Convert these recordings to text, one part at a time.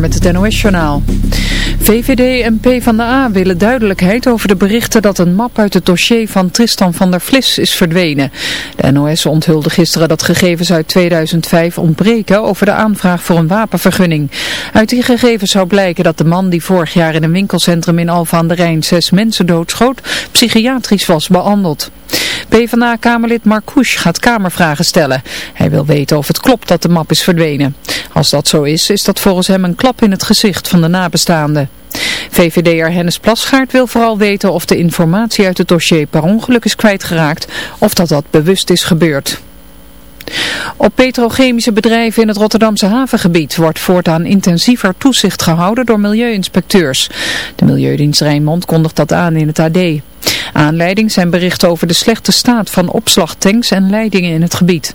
met het NOS-journaal. VVD en PvdA willen duidelijkheid over de berichten dat een map uit het dossier van Tristan van der Vlis is verdwenen. De NOS onthulde gisteren dat gegevens uit 2005 ontbreken over de aanvraag voor een wapenvergunning. Uit die gegevens zou blijken dat de man die vorig jaar in een winkelcentrum in Alphen aan de Rijn zes mensen doodschoot, psychiatrisch was behandeld. PvdA-kamerlid Marcouch gaat kamervragen stellen. Hij wil weten of het klopt dat de map is verdwenen. Als dat zo is, is dat volgens hem een klap in het gezicht van de nabestaanden. VVD'er Hennis Plasgaard wil vooral weten of de informatie uit het dossier per ongeluk is kwijtgeraakt of dat dat bewust is gebeurd. Op petrochemische bedrijven in het Rotterdamse havengebied wordt voortaan intensiever toezicht gehouden door milieuinspecteurs. De Milieudienst Rijnmond kondigt dat aan in het AD. Aanleiding zijn berichten over de slechte staat van opslagtanks en leidingen in het gebied.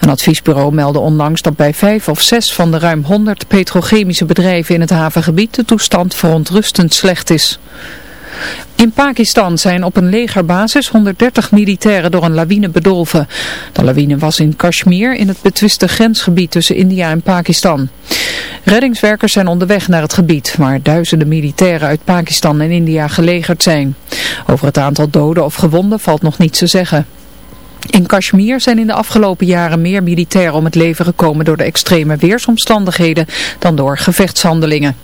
Een adviesbureau meldde onlangs dat bij vijf of zes van de ruim 100 petrochemische bedrijven in het havengebied de toestand verontrustend slecht is. In Pakistan zijn op een legerbasis 130 militairen door een lawine bedolven. De lawine was in Kashmir in het betwiste grensgebied tussen India en Pakistan. Reddingswerkers zijn onderweg naar het gebied waar duizenden militairen uit Pakistan en India gelegerd zijn. Over het aantal doden of gewonden valt nog niets te zeggen. In Kashmir zijn in de afgelopen jaren meer militairen om het leven gekomen door de extreme weersomstandigheden dan door gevechtshandelingen.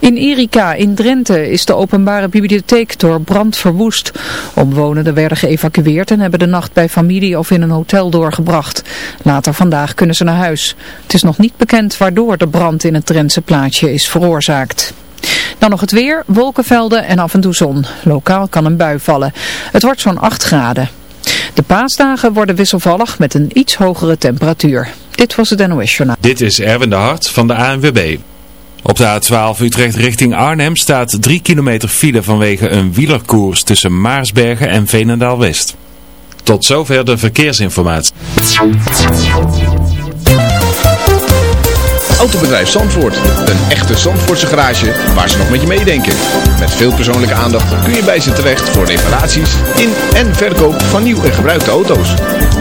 In Erika in Drenthe is de openbare bibliotheek door brand verwoest. Omwonenden werden geëvacueerd en hebben de nacht bij familie of in een hotel doorgebracht. Later vandaag kunnen ze naar huis. Het is nog niet bekend waardoor de brand in het Drentse plaatsje is veroorzaakt. Dan nog het weer, wolkenvelden en af en toe zon. Lokaal kan een bui vallen. Het wordt zo'n 8 graden. De paasdagen worden wisselvallig met een iets hogere temperatuur. Dit was het NOS Journaal. Dit is Erwin de Hart van de ANWB. Op de A12 Utrecht richting Arnhem staat 3 kilometer file vanwege een wielerkoers tussen Maarsbergen en Veenendaal West. Tot zover de verkeersinformatie. Autobedrijf Zandvoort. Een echte Zandvoortse garage waar ze nog met je meedenken. Met veel persoonlijke aandacht kun je bij ze terecht voor reparaties in en verkoop van nieuw en gebruikte auto's.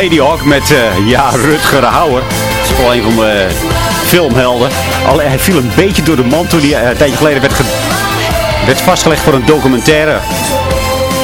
Film van Lady Hawk met eh, ja, Rutger Hauer. Dat is wel een van de filmhelden. Alleen hij viel een beetje door de mand toen hij eh, een tijdje geleden werd, werd vastgelegd voor een documentaire.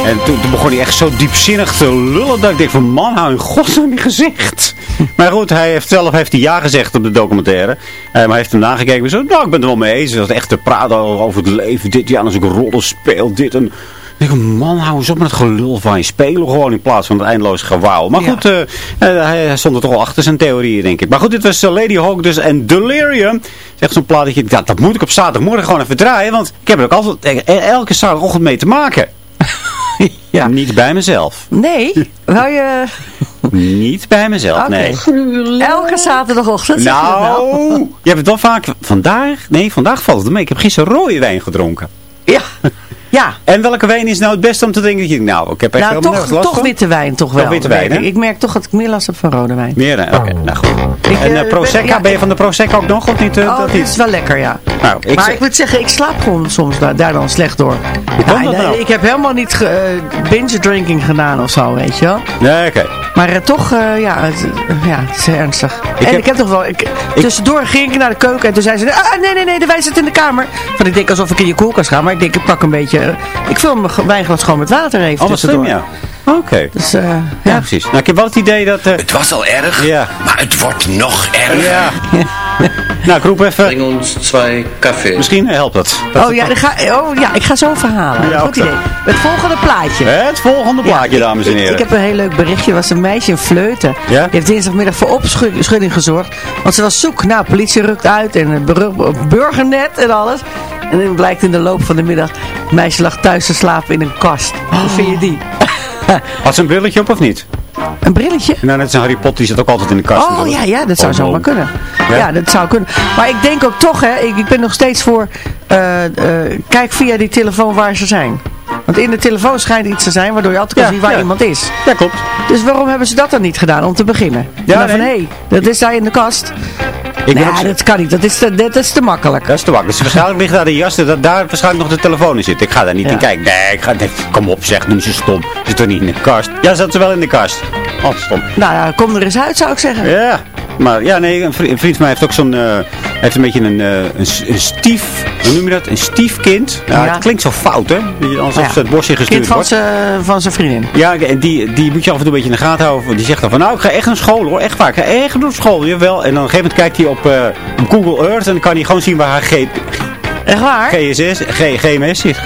En toen, begon hij echt zo diepzinnig te lullen dat ik denk van man, hou in godsnaam je gezicht. Maar goed, hij heeft zelf heeft hij ja gezegd op de documentaire. Eh, maar hij heeft hem nagekeken en zo, nou ik ben er wel mee eens. Hij was echt te praten over het leven, dit jaar als ik rollen speel, dit en... Ik denk, man, hou eens op met het gelul van je. Spelen gewoon in plaats van het eindeloos gewauw. Maar Ja. goed, eh, eh, hij, stond er toch wel achter zijn theorieën, denk ik. Maar goed, dit was eh, Lady Hawk dus en Delirium. Zegt zo'n plaat dat je, ja, dat moet ik op zaterdagmorgen gewoon even draaien. Want ik heb er ook altijd elke zaterdagochtend mee te maken. Ja. Niet bij mezelf. Nee, wou je... Niet bij mezelf, nee. Elke zaterdagochtend zeg je dat Nou, je hebt het wel vaak... Vandaag? Nee, vandaag valt het mee. Ik heb gisteren rode wijn gedronken. Ja. Ja. En welke wijn is nou het beste om te drinken? Dat je, nou, ik heb echt Nou, helemaal toch, nergens last toch van. witte wijn, toch wel. witte wijn, ik. hè? Ik merk toch dat ik meer last heb van rode wijn. Meer, oké. Nou goed. Ik, en eh, Prosecco, ben- ja, ben je ik- van de Prosecco ook nog? Of niet? eh, Oh, dat niet? is wel lekker, ja. Nou, ik maar ik moet zeggen, ik slaap gewoon soms daar, daar dan slecht door. Hoe Ja, nou? Ik heb helemaal niet ge- binge drinking gedaan of zo, weet je wel. Nee, oké. Maar toch, eh, ja, het, ja, het is ernstig. en heb- ik heb toch wel... Ik, tussendoor ging ik naar de keuken en toen zei ze... Ah, nee, nee, nee, de wijn zit in de kamer. Want ik denk alsof ik in je koelkast ga. Maar ik denk, ik pak een beetje... ik vul mijn wijnglas gewoon met water even Oh, tussendoor. ja. Oké. Dus, eh, Ja, ja. precies. Nou, ik heb wel het idee dat... eh, Het was al erg, Ja. maar het wordt nog erger. ja. nou, ik roep even... Bring ons twee cafés. Misschien helpt dat. Dat Oh ja, dan ga, oh ja, ik ga zo verhalen. Ja, Goed oké. idee. Het volgende plaatje. Het volgende plaatje, Ja, dames en ik- heren. Ik, heb een heel leuk berichtje. Er was een meisje in Vleuten. Ja? Die heeft dinsdagmiddag voor opschudding gezorgd. Want ze was zoek. Nou, politie rukt uit. En burgernet en alles. En dan blijkt in de loop van de middag... Het meisje lag thuis te slapen in een kast. Hoe vind je die? Had ze een brilletje op of niet? Een brilletje? Nou, net als Harry Potter, die zit ook altijd in de kast. Oh ja, ja, dat zou Oh, zomaar oh. kunnen. Ja? Ja? dat zou kunnen. Maar ik denk ook toch, hè, ik, ik ben nog steeds voor, eh, eh, kijk via die telefoon waar ze zijn. Want in de telefoon schijnt iets te zijn waardoor je altijd kan Ja, zien waar ja. iemand is. Ja, klopt. Dus waarom hebben ze dat dan niet gedaan om te beginnen? Ja, dan van, hé, hey, dat is daar in de kast. Ik nee, zo- dat kan niet. Dat is te, dat is te makkelijk. Dat is te wakker. Dus waarschijnlijk ligt daar de jas, dat daar waarschijnlijk nog de telefoon in zit. Ik ga daar niet Ja. in kijken. Nee, ik ga, nee, kom op zeg, doe zo stom. Zit er niet in de kast. Ja, zat ze wel in de kast. Oh, stom. Nou ja, kom er eens uit zou ik zeggen. Ja, maar ja, nee, een vri- een vriend van mij heeft ook zo'n, eh, heeft een beetje een, eh, een, stief, hoe noem je dat? Een stiefkind. Ja, Ja. Het klinkt zo fout, hè? Alsof Ja. ze het bosje gestuurd Kind van zijn van zijn vriendin. Ja, en die, die moet je af en toe een beetje in de gaten houden. Die zegt dan van, nou, ik ga echt naar school hoor. Echt waar, ik ga echt naar school, jawel. En dan op een gegeven moment kijkt hij op, eh, op Google Earth en dan kan hij gewoon zien waar haar G, Echt waar? GSS, G, GMS zit.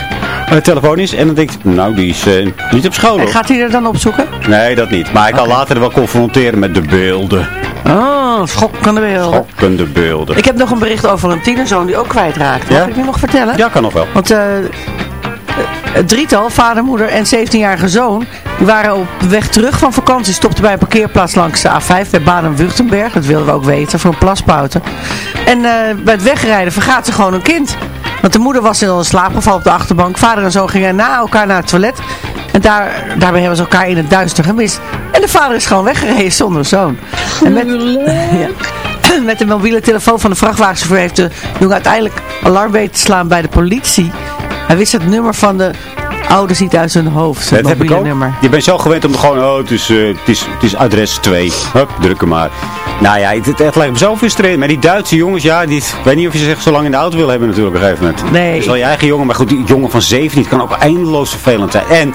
De telefoon is. En dan denk ik, nou, die is eh, niet op school En gaat hij er dan opzoeken? Nee, dat niet. Maar ik kan later wel confronteren met de beelden. Oh, schokkende beelden. Schokkende beelden. Ik heb nog een bericht over een tienerzoon die ook kwijtraakt. Mag Ja? ik die nog vertellen? Ja, kan nog wel. Want eh, het drietal, vader, moeder en 17-jarige zoon, die waren op weg terug van vakantie, stopten bij een parkeerplaats langs de A5 bij Baden-Württemberg. Dat wilden we ook weten, voor een plaspouten. En eh, bij het wegrijden vergaat ze gewoon een kind. Want de moeder was in slaap gevallen op de achterbank. Vader en zoon gingen na elkaar naar het toilet. En daar, daarbij hebben ze elkaar in het duister gemist. En de vader is gewoon weggereden zonder zoon. En met, ja. met de mobiele telefoon van de vrachtwagenchauffeur heeft de jongen uiteindelijk alarm weten te slaan bij de politie. Hij wist het nummer van de ouders niet uit zijn hoofd. Het Dat heb ik mobiele ook. nummer. Je bent zo gewend om gewoon, oh, het is, eh, het is, het is adres 2. Hup, druk hem maar. Nou ja, het, het lijkt me zo frustrerend. Maar die Duitse jongens, ja, die, ik weet niet of je zich zo lang in de auto wil hebben natuurlijk op een gegeven moment. Nee. Het is wel je eigen jongen, maar goed, die jongen van 17 het kan ook eindeloos vervelend zijn. En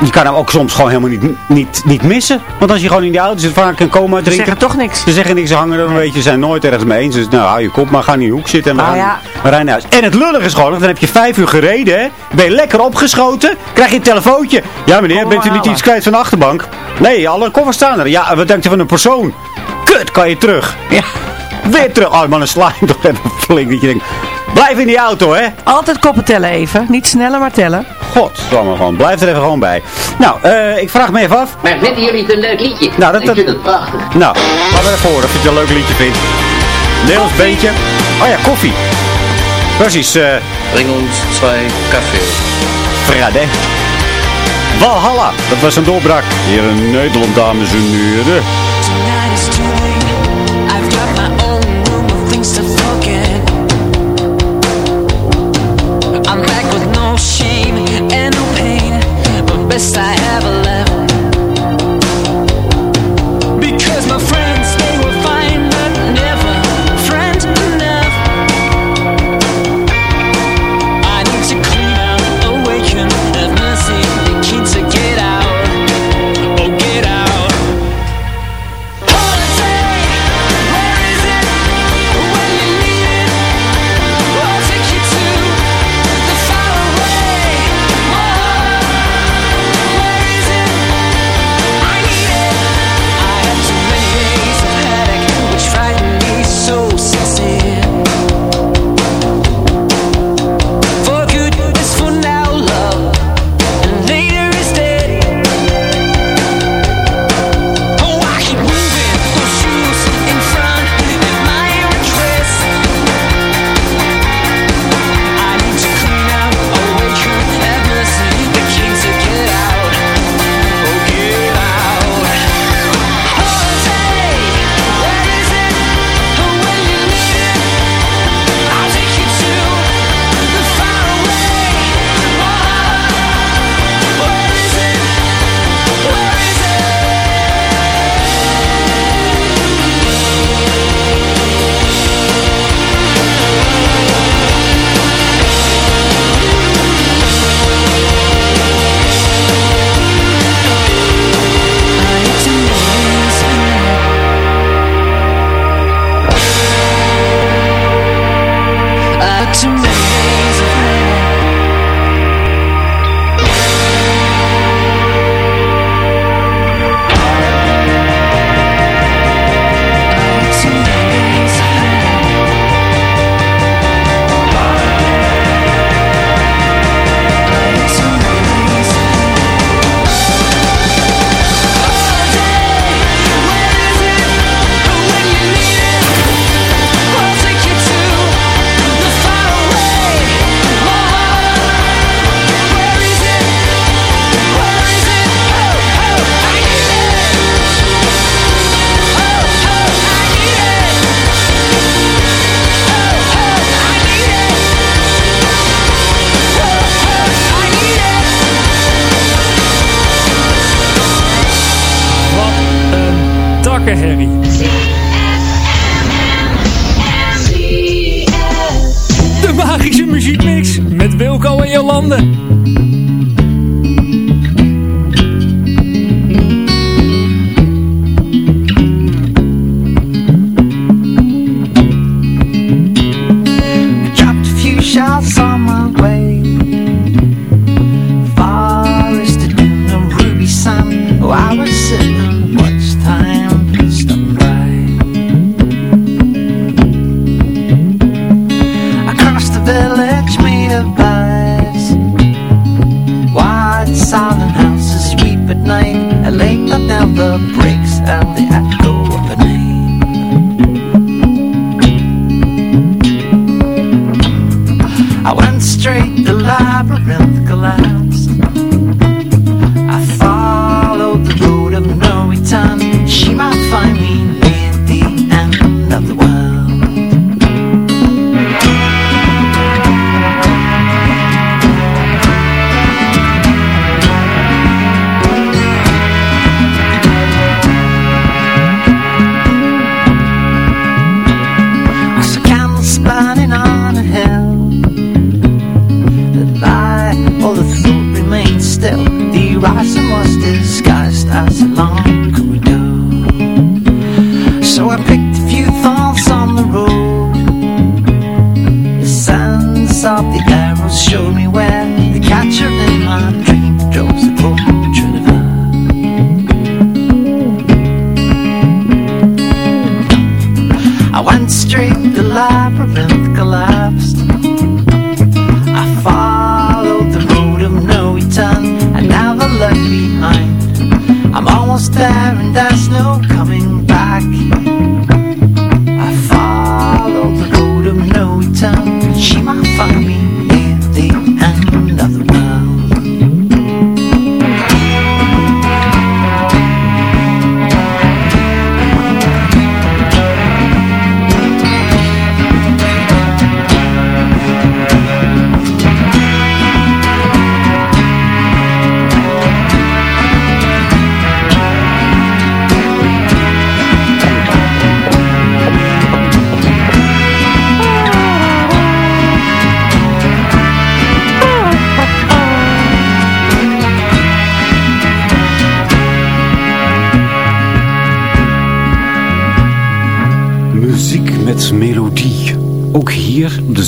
je kan hem ook soms gewoon helemaal niet, niet, niet missen. Want als je gewoon in die auto zit, vaak een coma Ze drinken. zeggen toch niks. Ze zeggen niks, ze hangen er een beetje, ze zijn nooit ergens mee eens. Dus nou, hou je kop maar, ga in die hoek zitten en we, Ah, gaan, ja. we rijden naar huis. En het lullige is gewoon, dan heb je vijf uur gereden, hè. Ben je lekker opgeschoten, krijg je een telefoontje. Ja meneer, Kom bent u niet halen. iets kwijt van de achterbank? Nee, alle koffers staan er. Ja, wat denkt u van een persoon? Kut, kan je terug. Ja. Weer terug. Oh man, een sla je toch even flink dat je denkt, blijf in die auto, hè. Altijd koppen tellen even. Niet sneller, maar tellen. God, maar gewoon, blijf er even gewoon bij. Nou, eh, ik vraag me even af. Maar vinden jullie het een leuk liedje? Nou, dat- ik dat- vind het prachtig. Nou, laten we even horen of je het een leuk liedje vindt. Nederlands beentje. Oh ja, koffie. Precies, eh, Bring ons twee cafés. Frade. Valhalla, dat was een doorbraak. Hier in Nederland, dames en heren. Tonight is too late. I've got my own room of things to forget. side.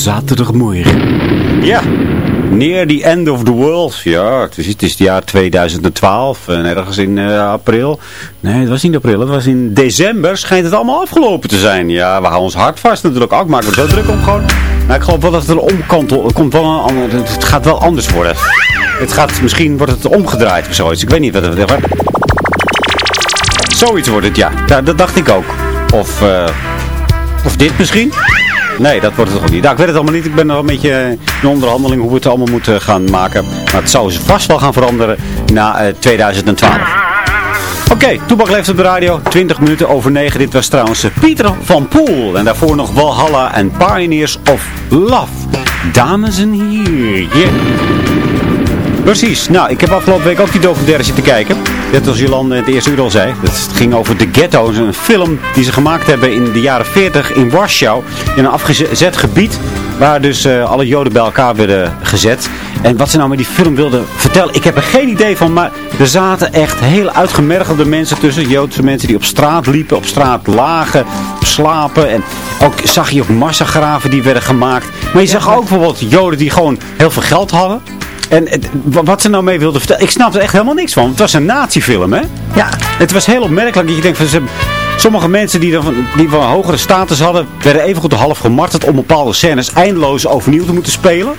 Zaterdagmorgen. Ja, near the end of the world. Ja, het is, het is het jaar 2012 en ergens in eh, april. Nee, het was niet april, het was in december. Schijnt het allemaal afgelopen te zijn. Ja, we houden ons hart vast natuurlijk. Ook maken we zo druk om gewoon. Maar ik geloof wel dat het een omkantel. Het, komt wel een het gaat wel anders worden. Het gaat, misschien wordt het omgedraaid of zoiets. Ik weet niet wat het wordt. Zoiets wordt het, ja. ja dat dacht ik ook. Of, eh, of dit misschien? Nee, dat wordt het toch niet. Nou, ik weet het allemaal niet. Ik ben nog een beetje in onderhandeling hoe we het allemaal moeten gaan maken. Maar het zou vast wel gaan veranderen na eh, 2012. Oké, Toebak leeft op de radio. 20 minuten over 9. Dit was trouwens Pieter van Poel. En daarvoor nog Walhalla en Pioneers of Love. Dames en heren. Precies. Nou, ik heb afgelopen week ook die documentaire zitten kijken. Net als Jolande het eerste uur al zei. Het ging over de ghetto's. Een film die ze gemaakt hebben in de jaren 40 in Warschau. In een afgezet gebied. Waar dus eh, alle joden bij elkaar werden gezet. En wat ze nou met die film wilden vertellen. Ik heb er geen idee van. Maar er zaten echt heel uitgemergelde mensen tussen. Joodse mensen die op straat liepen. Op straat lagen. Slapen. En ook zag je ook massagraven die werden gemaakt. Maar je zag ook bijvoorbeeld joden die gewoon heel veel geld hadden. En wat ze nou mee wilden vertellen, ik snap er echt helemaal niks van. Het was een natiefilm, hè? Ja. Het was heel opmerkelijk dat je denkt van ze, sommige mensen die, dan van, die van hogere status hadden, werden evengoed half gemarteld om bepaalde scènes eindeloos overnieuw te moeten spelen.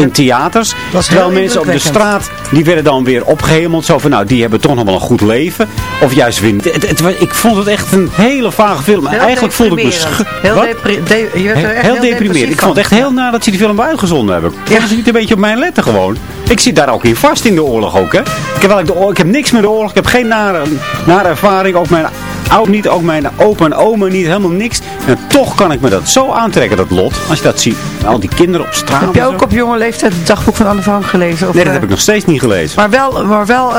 In theaters. Terwijl mensen op de straat, die werden dan weer opgehemeld. Zo van, nou, die hebben toch nog wel een goed leven. Of juist weer niet. Het, ik vond het echt een hele vage film. Heel Eigenlijk voelde ik me... Heel depri- de- je werd Heel, deprimerend. Ik vond het echt heel na dat ze die film uitgezonden hebben. Konden ze niet een beetje op mij letten gewoon? Ik zit daar ook in vast in de oorlog ook, hè. Ik heb, eigenlijk de oorlog, ik heb niks met de oorlog. Ik heb geen nare, nare ervaring. Ook mijn oud niet, ook mijn opa en oma niet, helemaal niks. En toch kan ik me dat zo aantrekken, dat lot. Als je dat ziet, al die kinderen op straat. Heb je ook op jonge leeftijd het dagboek van Anne Frank gelezen? Of, Nee, dat eh, heb ik nog steeds niet gelezen. Maar wel, maar wel eh,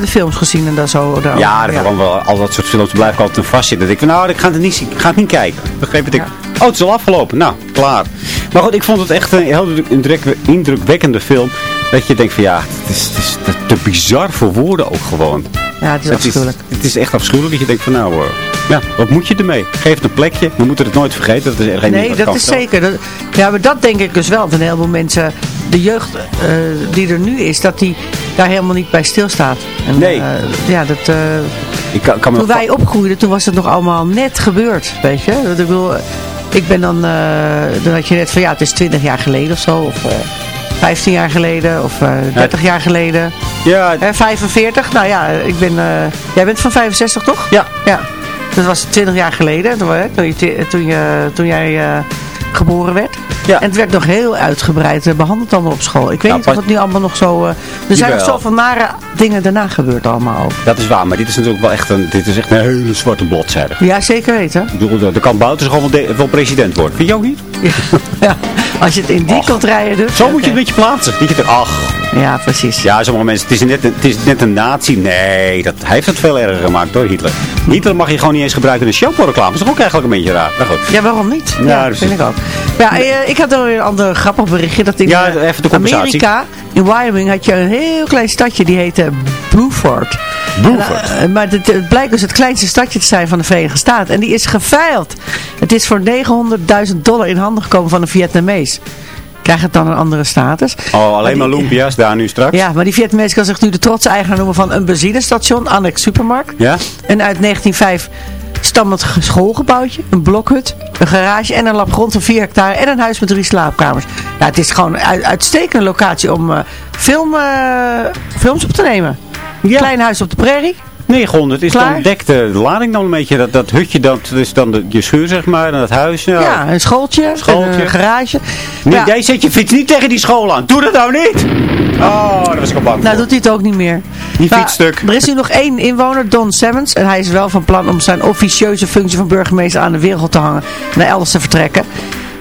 de films gezien en dat zo. daar- Ja, gewoon wel, al dat soort films blijf ik altijd aan vastzitten. Denk ik van, nou, ik ga het niet, zien, ik ga het niet kijken. Dan geef ik, oh, het is al afgelopen. Nou, klaar. Maar goed, ik vond het echt een heel indruk- indrukwekkende film. Dat je denkt van, ja, het is, het is te bizar voor woorden ook gewoon. Ja, het is Het afschuwelijk. het is echt afschuwelijk dat je denkt van, nou, eh, ja, wat moet je ermee? Geef het een plekje. We moeten het nooit vergeten. Dat is er geen Nee, dat is zeker. Dat, ja, maar dat denk ik dus wel. Dat een heleboel mensen, de jeugd eh, die er nu is, dat die daar helemaal niet bij stilstaat. En, Nee. eh, ja, dat... eh, Ik kan, kan me toen wij opgroeiden, toen was het nog allemaal net gebeurd, weet je. Dat Ik bedoel, ik ben dan, dan had je net van, ja, het is 20 jaar geleden of zo, of 15 jaar geleden, of eh 30 jaar geleden. Ja. Hè, 45, nou ja, ik ben, eh, jij bent van 65 toch? Ja. Ja, dat was 20 jaar geleden, toen, je, toen, je, toen jij eh, geboren werd. Ja. En het werd nog heel uitgebreid eh, behandeld allemaal op school. Ik weet Ja, niet of het nu allemaal nog zo... eh, er zijn nog zoveel nare dingen daarna gebeurd allemaal ook. Dat is waar, maar dit is natuurlijk wel echt een, dit is echt een hele zwarte bladzijde. Ja, zeker weten. Ik bedoel, de, de kan Bouters gewoon wel, de- wel president worden. Vind je ook niet? Ja, als je het in die kant rijden doet. Zo moet je het een beetje plaatsen. Dat je denkt, ach. Ja, precies. Ja, sommige mensen, het is net een, het is net een nazi. Nee, dat, hij heeft het veel erger gemaakt door Hitler. Hitler mag je gewoon niet eens gebruiken in een shampoo-reclame. Dat is toch ook eigenlijk een beetje raar. Maar goed. Ja, waarom niet? Ja, Ja, dat vind ik ook. Ja, eh, ik had er een ander grappig berichtje. Dat in Ja, eh, even de. Amerika, in Wyoming, had je een heel klein stadje. Die heette. Beaufort. En, eh, maar het, het blijkt dus het kleinste stadje te zijn van de Verenigde Staten. En die is geveild. Het is voor 900.000 dollar in handen gekomen van een Vietnamees. Krijgt het dan een andere status? Oh, alleen maar die- Lumpia's daar nu straks. Ja, maar die Vietnamees kan zich nu de trotse eigenaar noemen van een benzinestation, Annex Supermarkt. Ja? En uit 1905 stamt het schoolgebouwtje, een blokhut, een garage en een lap grond van 4 hectare en een huis met drie slaapkamers. Ja, het is gewoon een uit- uitstekende locatie om eh, film, eh, films op te nemen. Ja. Klein huis op de prairie. 900 is Klaar? dan dekt de lading dan een beetje. Dat, dat hutje, dat is dan de, je schuur zeg maar. En dat huis. Ja. Ja, een schooltje, Schooltje. een garage. Nee, ja. jij zet je fiets niet tegen die school aan. Doe dat nou niet. Oh, daar was ik al bang Nou, voor. doet hij het ook niet meer. Die Maar fietsstuk. Er is nu nog één inwoner, Don Simmons. En hij is wel van plan om zijn officieuze functie van burgemeester aan de wereld te hangen. Naar elders te vertrekken.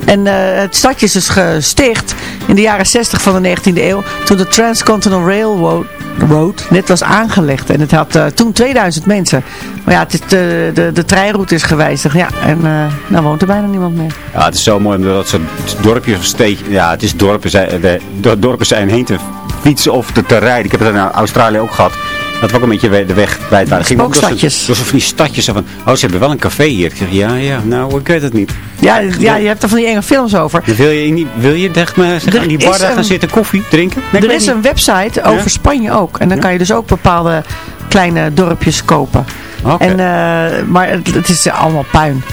En eh, het stadje is dus gesticht in de jaren 60 van de 19e eeuw. Toen de Transcontinental Railroad road net was aangelegd. En het had eh, toen 2000 mensen. Maar ja, het de, de, treinroute is gewijzigd. Ja, en eh nou woont er bijna niemand meer. Ja, het is zo mooi om dat soort dorpjes of. Ja, het is dorpen zijn, de dorpen zijn heen te fietsen of te, te rijden. Ik heb het in Australië ook gehad. Dat we ook een beetje de weg kwijt waren. Ging ook zo'n van die stadjes. Van, oh, ze hebben wel een café hier. Ik zeg, ja, ja, nou, ik weet het niet. Ja, ja, je hebt er van die enge films over. Wil je, wil je zeg maar, zeg, aan die bar gaan zitten koffie drinken? Nee, er is niet. een website over Spanje ook. En dan kan je dus ook bepaalde kleine dorpjes kopen. Oké. En, eh, maar het, het is allemaal puin.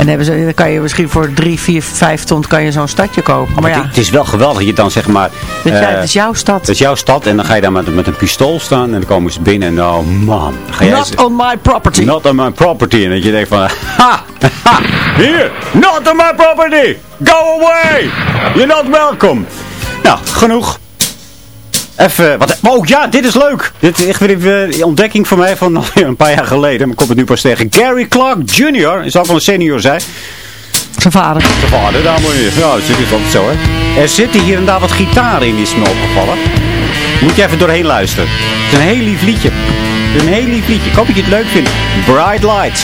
En dan, hebben ze, dan kan je misschien voor 3, 4, 5 ton kan je zo'n stadje kopen. Maar Maar ja, het, is wel geweldig dat je dan zeg maar... het, ja, eh, het is jouw stad. Het is jouw stad en dan ga je daar met, met een pistool staan en dan komen ze binnen en oh man. Ga jij Not on my property. Not on my property. En dat je denkt van, ha, ha, hier, not on my property. Go away. You're not welcome. Nou, genoeg. Even, wat, oh ja, dit is leuk. Dit is echt weer een ontdekking voor mij van een paar jaar geleden. Maar ik kom het nu pas tegen. Gary Clark Jr. is ook wel een senior zijn. Zijn vader. Zijn vader, daar moet je. Ja, dat is altijd zo, hè. Er zitten hier en daar wat gitaren in, die is me opgevallen. Moet je even doorheen luisteren. Het is een heel lief liedje. Het is een heel lief liedje. Ik hoop dat je het leuk vindt. Bright Lights.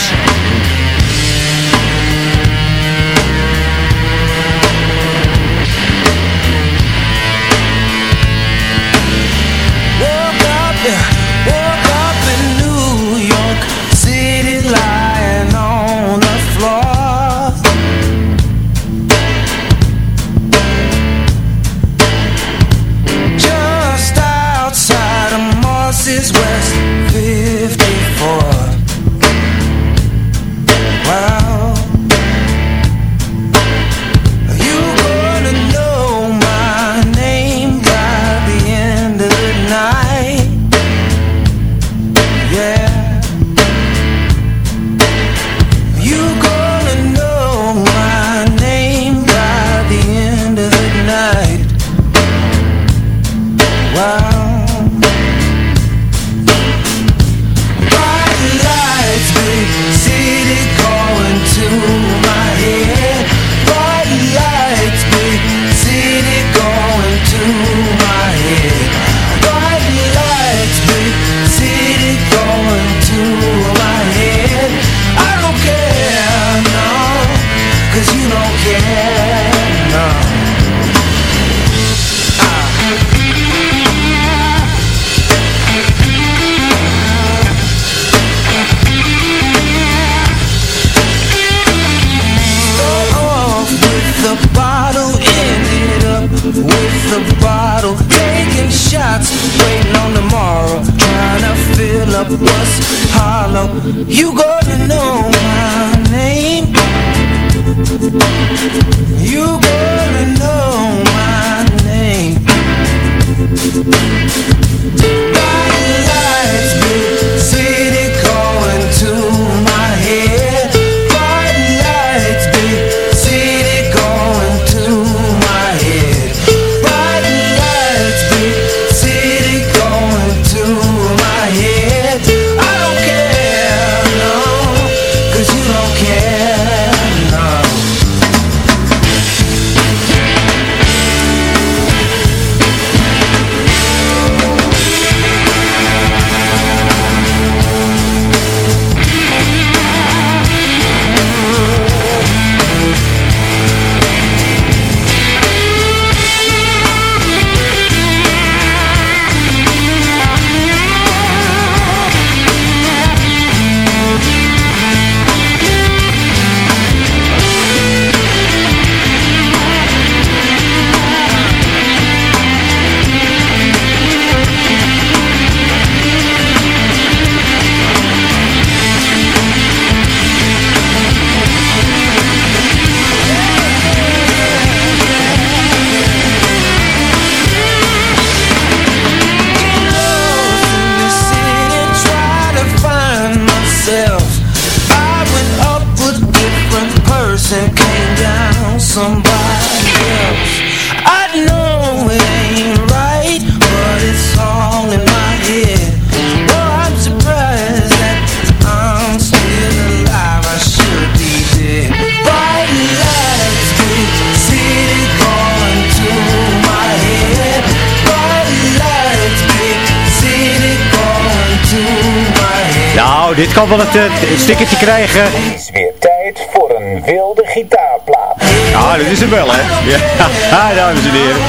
Kan wel het, eh, het stickertje krijgen. Het is weer tijd voor een wilde gitaarplaat. Ja, dat is het wel, hè? Ja, dames en heren.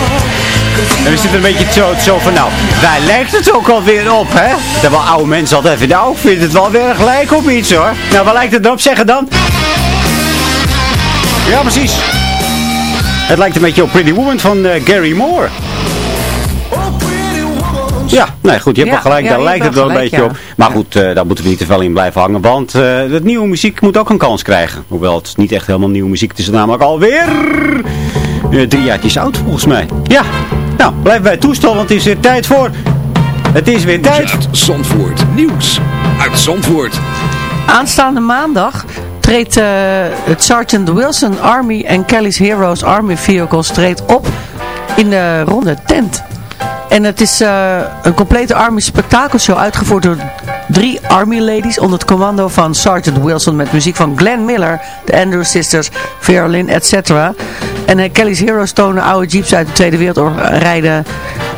En we zitten een beetje zo, zo van, nou, wij lijkt het ook alweer op, hè? Dat wel oude mensen altijd even, nou, ik vind het wel weer erg lijken op iets, hoor. Nou, waar lijkt het dan op? Zeggen dan? Ja, precies. Het lijkt een beetje op Pretty Woman van eh, Gary Moore. Ja, nee, goed, je hebt Ja, wel gelijk, ja, daar lijkt het wel een beetje ja. op. Maar goed, eh, daar moeten we niet te veel in blijven hangen, want eh de nieuwe muziek moet ook een kans krijgen. Hoewel het niet echt helemaal nieuwe muziek, het is namelijk alweer eh, drie jaartjes oud volgens mij. Ja, nou, blijf bij het toestel, want het is weer tijd voor... Het is weer tijd... Uit Zandvoort. Nieuws uit Zandvoort. Aanstaande maandag treedt eh, het Sergeant Wilson Army en Kelly's Heroes Army Vehicles treedt op in de ronde tent. En het is eh, een complete Army spektakelshow uitgevoerd door drie Army ladies onder het commando van Sergeant Wilson met muziek van Glenn Miller, de Andrews Sisters, Vera Lynn, etc. En eh, Kelly's Heroes tonen oude jeeps uit de Tweede Wereldoorlog rijden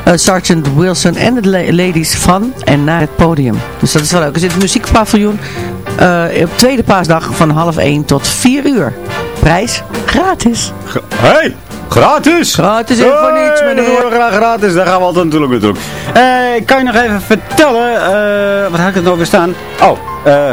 eh, Sergeant Wilson en de la- ladies van en naar het podium. Dus dat is wel leuk. Er zit een muziekpaviljoen op tweede paasdag van half 1 tot 4 uur. Prijs gratis. Hey, gratis! Gratis en voor Hey, niets, dat meneer. we graag gratis, daar gaan we altijd natuurlijk naartoe. Eh, kan je nog even vertellen, eh, wat had ik het nou weer staan? Oh, eh...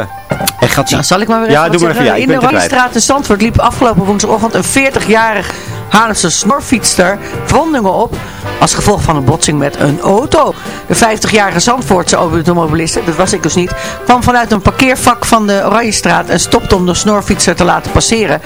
Ik ga het zien. Nou, zal ik maar weer Ja, even doe wat maar even. Ja, ik In ben de. Rijstraat in Zandvoort liep afgelopen woensdagochtend een 40-jarig Haarlemse snorfietster verwondingen op als gevolg van een botsing met een auto. De 50-jarige Zandvoortse automobiliste, dat was ik dus niet, kwam vanuit een parkeervak van de Oranjestraat en stopte om de snorfietser te laten passeren.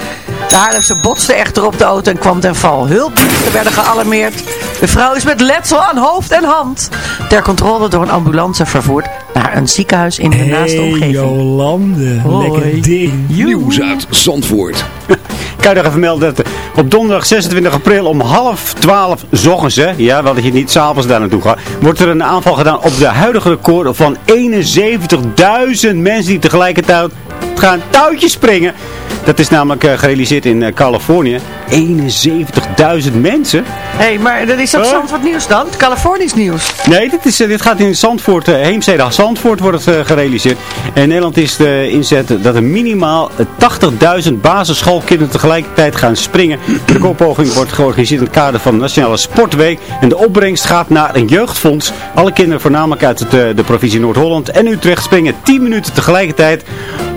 De Haarlemse botste echter op de auto en kwam ten val. Hulpdiensten werden gealarmeerd. De vrouw is met letsel aan hoofd en hand ter controle door een ambulance vervoerd naar een ziekenhuis in de naaste omgeving. Jolande, Hoi. lekker ding. Nieuws uit Zandvoort. Ik kan je nog even melden dat op donderdag 26 april om half 12 's ochtends, hè, ja, wel dat je niet s'avonds daar naartoe gaat, wordt er een aanval gedaan op de huidige record van 71.000 mensen die tegelijkertijd gaan touwtjes springen. Dat is namelijk eh, gerealiseerd in eh, Californië. 71.000 mensen? Hé, hey, maar dat is dat Huh? Zandvoort nieuws dan? Californisch nieuws. Nee, dit, is, eh, dit gaat in Zandvoort, Heemstede Zandvoort wordt het gerealiseerd. En in Nederland is de inzet dat er minimaal eh, 80.000 basisschoolkinderen tegelijkertijd gaan springen. De koppoging wordt georganiseerd in het kader van de Nationale Sportweek. En de opbrengst gaat naar een jeugdfonds. Alle kinderen voornamelijk uit het, eh, de provincie Noord-Holland en Utrecht springen 10 minuten tegelijkertijd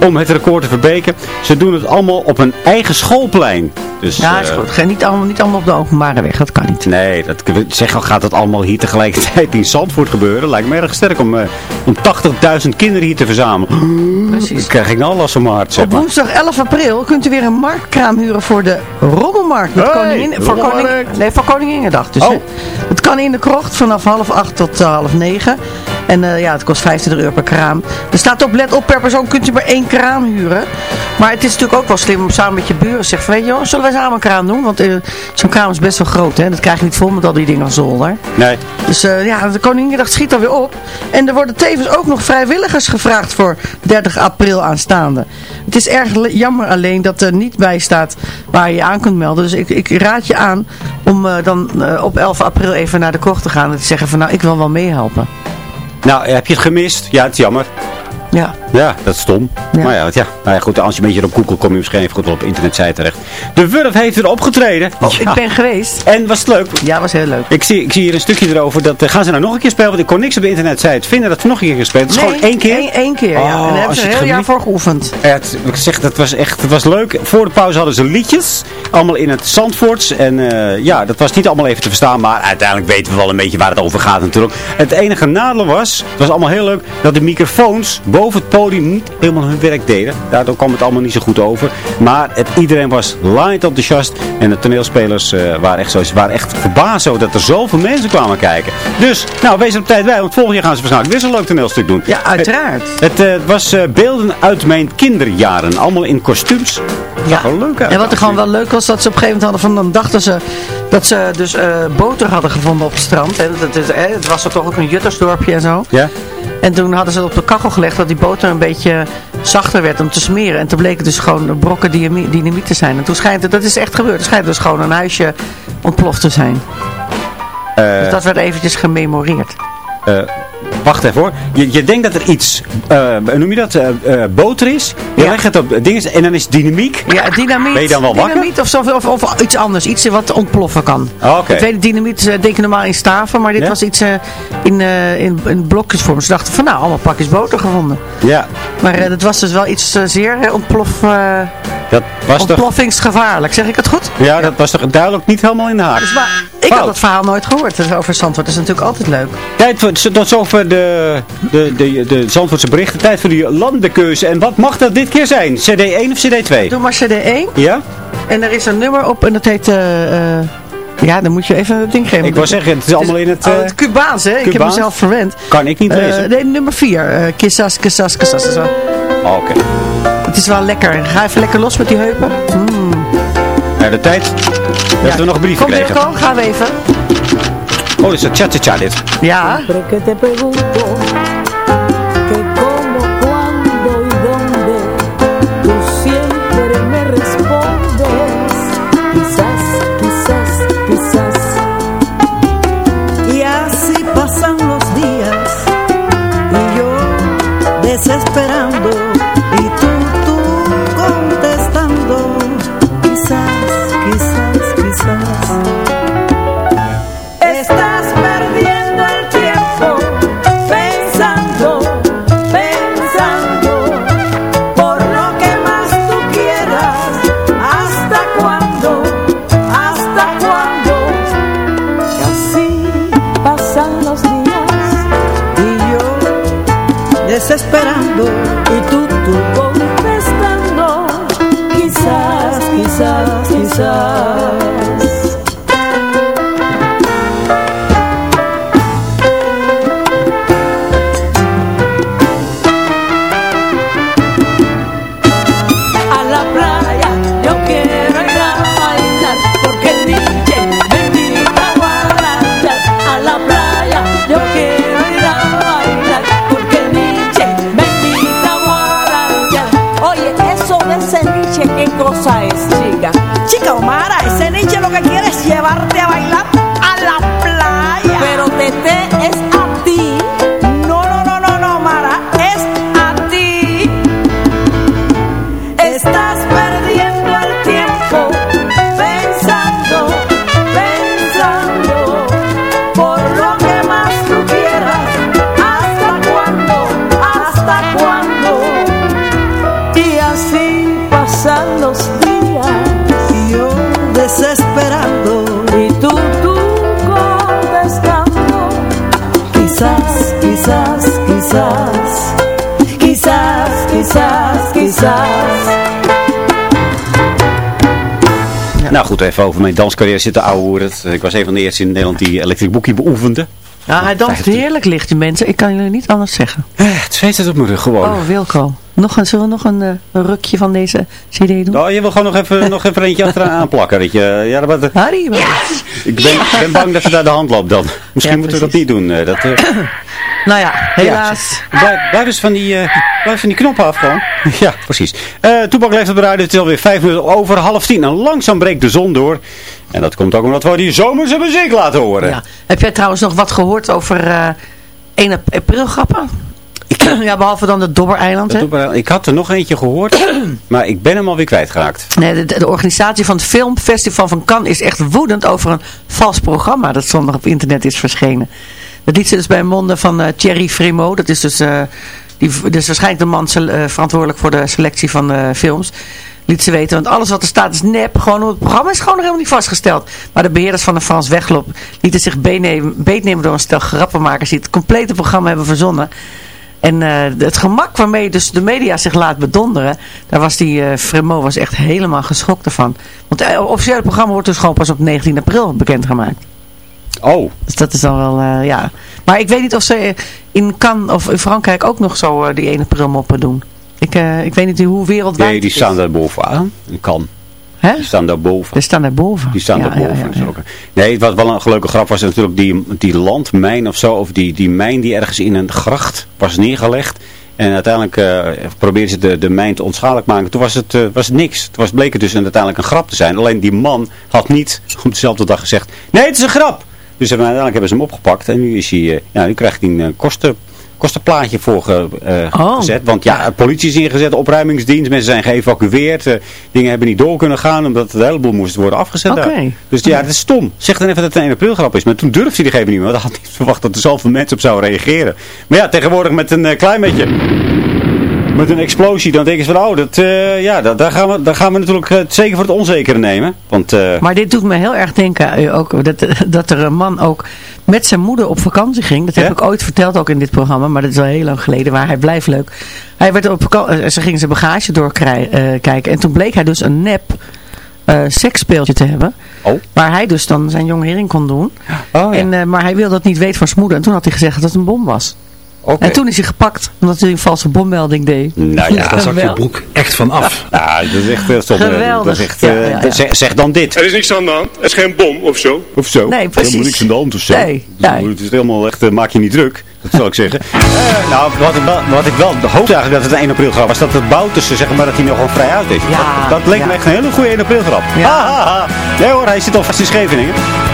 om het record te verbreken. Ze doen het allemaal op een eigen schoolplein. Dus, ja, is eh, goed. Ga niet allemaal, niet allemaal op de openbare weg, dat kan niet. Nee, dat, zeg al gaat dat allemaal hier tegelijkertijd in Zandvoort gebeuren. Lijkt me erg sterk om, eh, om 80.000 kinderen hier te verzamelen. Precies. Dan krijg ik nou last van mijn hart, zeg Op maar. woensdag 11 april kunt u weer een marktkraam huren voor de Rommelmarkt. Met Hey, koningin, voor, koning, nee, voor Koninginnedag. Dus, Oh. hè. Het kan in de krocht vanaf half acht tot eh, half negen. En eh, ja, het kost 25 euro per kraam. Er staat op, let op, per persoon kunt u maar één kraam huren. Maar het is natuurlijk ook wel slim om samen met je buren te zeggen weet je wel, zullen wij samen een kraam doen? Want eh, zo'n kraam is best wel groot, hè. Dat krijg je niet vol met al die dingen op zolder. Nee. Dus eh, ja, de Koninginnedag schiet alweer op. En er worden tevens ook nog vrijwilligers gevraagd voor 30 april aanstaande. Het is erg jammer alleen dat er niet bij staat waar je je aan kunt melden. Dus ik, ik raad je aan om dan op 11 april even naar de krocht te gaan en te zeggen van nou, ik wil wel meehelpen. Nou, heb je het gemist? Ja, het is jammer. Ja. Ja, dat is stom. Maar ja, want ja, nou ja, goed, als je een beetje op Google kom je misschien even goed op internetsite terecht. De Wurf heeft weer opgetreden. Oh, ik ben geweest. En was het leuk? Ja, was heel leuk. Ik zie, ik zie hier een stukje erover. Dat eh, gaan ze nou nog een keer spelen? Want ik kon niks op de internetsite vinden dat ze nog een keer gespeeld. Het is gewoon één keer. Één, één keer, ja. Oh, en daar hebben ze een heel jaar voor geoefend. Het, ik zeg, dat was echt, het was leuk. Voor de pauze hadden ze liedjes, allemaal in het Zandvoorts. En eh, ja, dat was niet allemaal even te verstaan, maar uiteindelijk weten we wel een beetje waar het over gaat natuurlijk. Het enige nadeel was, het was allemaal heel leuk, dat de microfoons boven het podium niet helemaal hun werk deden. Daardoor kwam het allemaal niet zo goed over. Maar het, iedereen was light enthousiast en de toneelspelers eh, waren echt zo, waren echt verbaasd over dat er zoveel mensen kwamen kijken. Dus, nou, wees er op tijd bij, want volgend jaar gaan ze waarschijnlijk weer zo'n leuk toneelstuk doen. Ja, uiteraard. Het eh, was eh, beelden uit mijn kinderjaren. Allemaal in kostuums. Ja, leuk uit. En wat er gewoon wel leuk was, dat ze op een gegeven moment hadden van, dan dachten ze dat ze dus eh, boter hadden gevonden op het strand. Is, hè, het was er toch ook een juttersdorpje en zo. Ja? En toen hadden ze het op de kachel gelegd dat die boter een beetje zachter werd om te smeren. En toen bleek het dus gewoon brokken dynamiet te zijn. En toen schijnt het, dat is echt gebeurd, er schijnt dus gewoon een huisje ontploft te zijn. Eh, Dus dat werd eventjes gememoreerd. eh, wacht even hoor. Je, je denkt dat er iets, eh, noem je dat, eh, eh, boter is. Je Ja. legt het op dingen en dan is het dynamiek. Ja, dynamiet. Ben je dan wel wakker? Dynamiet of, of, of iets anders. Iets wat ontploffen kan. Oh, oké. Ik weet, dynamiet denk je normaal in staven, maar dit Ja? was iets in, in, in blokjesvorm. Ze dachten van nou, allemaal pakjes boter gevonden. Ja, Maar dat was dus wel iets zeer ontplof, dat was toch, ontploffingsgevaarlijk. Zeg ik het goed? ja, dat was toch duidelijk niet helemaal in de haak. Dus, maar, ik Fout. had het verhaal nooit gehoord dus over Zandvoort. Dat is natuurlijk altijd leuk. Tijd voor, tot zover de, de, de, de Zandvoortse berichten. Tijd voor die landenkeuze. En wat mag dat dit keer zijn? CD 1 of CD 2? Doe maar CD1. Ja? En er is een nummer op en dat heet... eh, eh, ja, dan moet je even het ding geven. Ik wou zeggen, het is allemaal in het... Oh, eh, het Cubaans, hè? Ik heb mezelf verwend. kan ik niet lezen. nee, nummer 4. kissas, kissas, kissas. Dat Oh, Oké. Het is wel lekker. Ga even lekker los met die heupen. Mm. Ja, de tijd. We hebben nog een brief Kom. Wilco, gaan we even. Oh, dit is een cha-cha-cha dit. Ja. Siempre que te pregunto desesperado. Nou goed, even over mijn danscarrière zitten ouwe Ik was een van de eerste in Nederland die Electric Boogie beoefende. Ja, hij danst heerlijk licht, die mensen. Ik kan jullie niet anders zeggen. Eh, het zweet het op mijn rug gewoon. Oh, Wilco. Nog een, zullen we nog een, eh, een rukje van deze cd doen? Oh, je wil gewoon nog even, nog even eentje achteraan aanplakken. Dat je, ja, dat, wat, Harry, wat- ik ben, ben bang dat ze daar de hand loopt dan. Misschien Ja, moeten we dat niet doen. eh, dat, eh, Nou ja, helaas. Blijf, blijf eens van die, blijf van die knoppen af gewoon. ja, precies. Eh Toepak leeft op de radio. Het is alweer vijf minuten over half tien. En langzaam breekt de zon door. En dat komt ook omdat we die zomerse muziek laten horen. Ja. Heb jij trouwens nog wat gehoord over eh 1 ap- april grappen? ja, behalve dan het Dobbereiland, hè? Dat doet me- Ik had er nog eentje gehoord, maar ik ben hem alweer kwijtgeraakt. Nee, de, de- de organisatie van het Filmfestival van Cannes is echt woedend over een vals programma dat zondag op internet is verschenen. Dat liet ze dus bij monden van eh, Thierry Frémaux. Dat is dus, eh, die, dus waarschijnlijk de man eh, verantwoordelijk voor de selectie van films. Liet ze weten, want alles wat er staat is nep. Gewoon, het programma is gewoon nog helemaal niet vastgesteld. Maar de beheerders van de Frans Weglop lieten zich beetnemen, door een stel grappenmakers die het complete programma hebben verzonnen. En het gemak waarmee dus de media zich laat bedonderen, daar was die Fremo was echt helemaal geschokt ervan. Want het officiële programma wordt dus gewoon pas op 19 april bekendgemaakt. Oh. Dus dat is dan wel, eh, ja. Maar ik weet niet of ze in Cannes of in Frankrijk ook nog zo eh, die 1 april moppen doen. Ik, eh, ik weet niet hoe wereldwijd Nee, die het staan daar bovenaan. Die kan. Hè? Die staan daar boven. Die staan daar boven. Die staan Ja, daar boven. ja, ja, Dus ook- Nee, wat wel een gelukkige grap was natuurlijk die, die landmijn of zo. Of die, die mijn die ergens in een gracht was neergelegd. En uiteindelijk eh probeerden ze de, de mijn te onschadelijk maken. Toen was het, was het niks. Toen was bleek het dus uiteindelijk een grap te zijn. Alleen die man had niet op dezelfde dag gezegd. Nee, het is een grap. Dus uiteindelijk hebben ze hem opgepakt. En nu, is hij, eh, ja, nu krijgt hij een eh, kosten, kostenplaatje voor ge- eh, Oh. gezet. Want ja, de politie is ingezet, opruimingsdienst. Mensen zijn geëvacueerd. dingen hebben niet door kunnen gaan. Omdat het heleboel moest worden afgezet. Dus ja, dat is stom. Zeg dan even dat het een 1 april grap is. Maar toen durfde hij er even niet meer. Want hij had niet verwacht dat er zoveel mensen op zouden reageren. Maar ja, tegenwoordig met een klein beetje... Met een explosie, dan denken ze van, oh, dat, eh, ja, dat, daar, gaan we, daar gaan we natuurlijk eh, zeker voor het onzekere nemen. Want, eh, Maar dit doet me heel erg denken ook dat, dat er een man ook met zijn moeder op vakantie ging. Dat heb Ja? ik ooit verteld ook in dit programma, maar dat is al heel lang geleden. Maar hij blijft leuk. Hij werd op ze gingen zijn bagage doorkijken. en toen bleek hij dus een nep eh seksspeeltje te hebben. Oh. Waar hij dus dan zijn jonge hering kon doen. Oh, ja. en, maar hij wilde dat niet weten van zijn moeder. En toen had hij gezegd dat het een bom was. En toen is hij gepakt omdat hij een valse bommelding deed. Nou ja, daar zak je broek echt van af. Ja, dat is echt... eh, stop, eh, Geweldig. Dat is echt, Ja, ja, ja. dat- Zeg, zeg dan dit. Er is niks aan de hand. Er is geen bom of zo. Of zo. Nee, precies. Helemaal niks aan de hand of zo. Nee, Dus nee. Het is helemaal echt, eh, maak je niet druk. Dat zal ik zeggen. Eh, nou, wat ik, wel, wat ik wel hoopte eigenlijk dat het een 1 april grap was. Dat het Bouterse, zeg maar, dat hij nog gewoon vrij uit is. Ja, dat, dat leek ja. me echt een hele goede 1 april grap. Ja. Ha, ha, ha. Nee hoor, hij zit al vast in Scheveningen.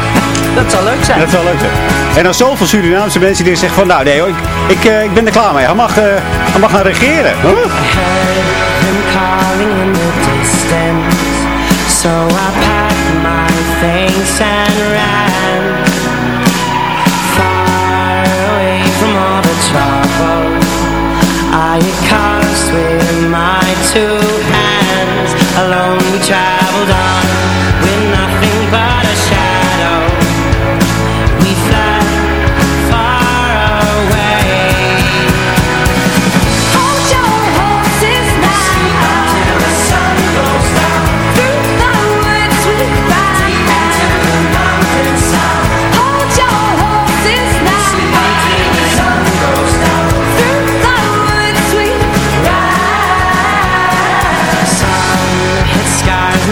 Dat zou leuk zijn. Dat zou leuk zijn. En dan zoveel Surinaamse mensen die zeggen van, nou nee hoor, ik, ik, eh, ik ben er klaar mee. Hij mag, eh, hij mag gaan regeren. Huh? So I packed my things and ran Far away from all the trouble I had caused with my two hands Alone we traveled on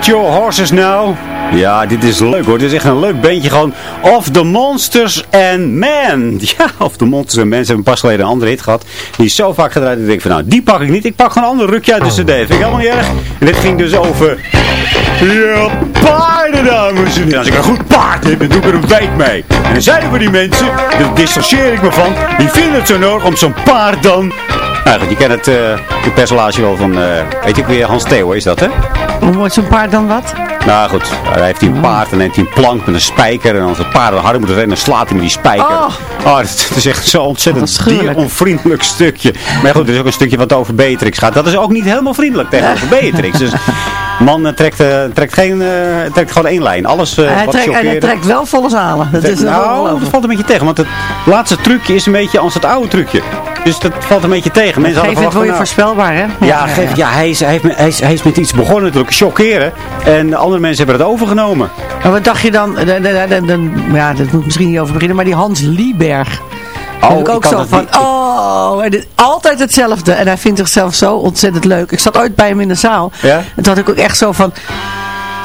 Hold Your Horses Now. Ja, dit is leuk hoor. Dit is echt een leuk bandje gewoon. Of the Monsters and Men. Ja, of the Monsters and Men. Ze hebben pas geleden een andere hit gehad. Die is zo vaak gedraaid. Dat ik denk van nou, die pak ik niet. Ik pak gewoon een ander rukje uit de cd. Vind ik helemaal niet erg. En dit ging dus over... Ja, paarden dames en heren. Als ik een goed paard heb, dan doe ik er een week mee. En dan we die mensen, daar distancieer ik me van. Die vinden het zo nodig om zo'n paard dan... Nou goed, je kent het, eh het personage wel van, eh, weet je ook weer, Hans Theo is dat hè? Hoe wordt zo'n paard dan wat? Nou goed, hij heeft hij een paard en neemt hij een plank met een spijker. En als het paard harder moet rennen, dan slaat hij met die spijker. Oh. Oh, het, het is echt zo'n ontzettend dieronvriendelijk stukje. Maar goed, er is ook een stukje wat over Beatrix gaat. Dat is ook niet helemaal vriendelijk tegenover Beatrix. Dus man eh, trekt, eh, trekt, geen, eh, trekt gewoon één lijn. Alles eh hij, wat trekt, hij trekt wel volle zalen. Dat is nou, dat valt een beetje tegen. Want het laatste trucje is een beetje als het oude trucje. Dus dat valt een beetje tegen. Mensen Geef het wil je van, voorspelbaar, hè? nou, ja, geef, ja hij, is, hij, heeft, met- hij, is, hij is met iets begonnen natuurlijk, chockeren. En andere mensen hebben het overgenomen. Maar wat dacht je dan? ja, dat moet misschien niet over beginnen. Maar die Hans Lieberg. Oh, ik ook zo van, niet- oh, en dit- altijd hetzelfde. En hij vindt zichzelf zo ontzettend leuk. Ik zat ooit bij hem in de zaal. Ja? En toen had ik ook echt zo van,